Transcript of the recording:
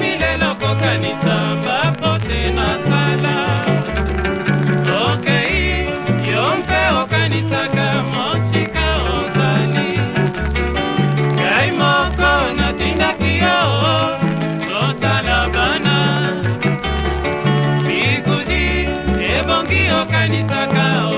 komi lelo kokanisa bapote na sala okei yo mpe okanisaka mosika ozali ngai moko natindaki yo totala bana bigudi ebongi okanisaka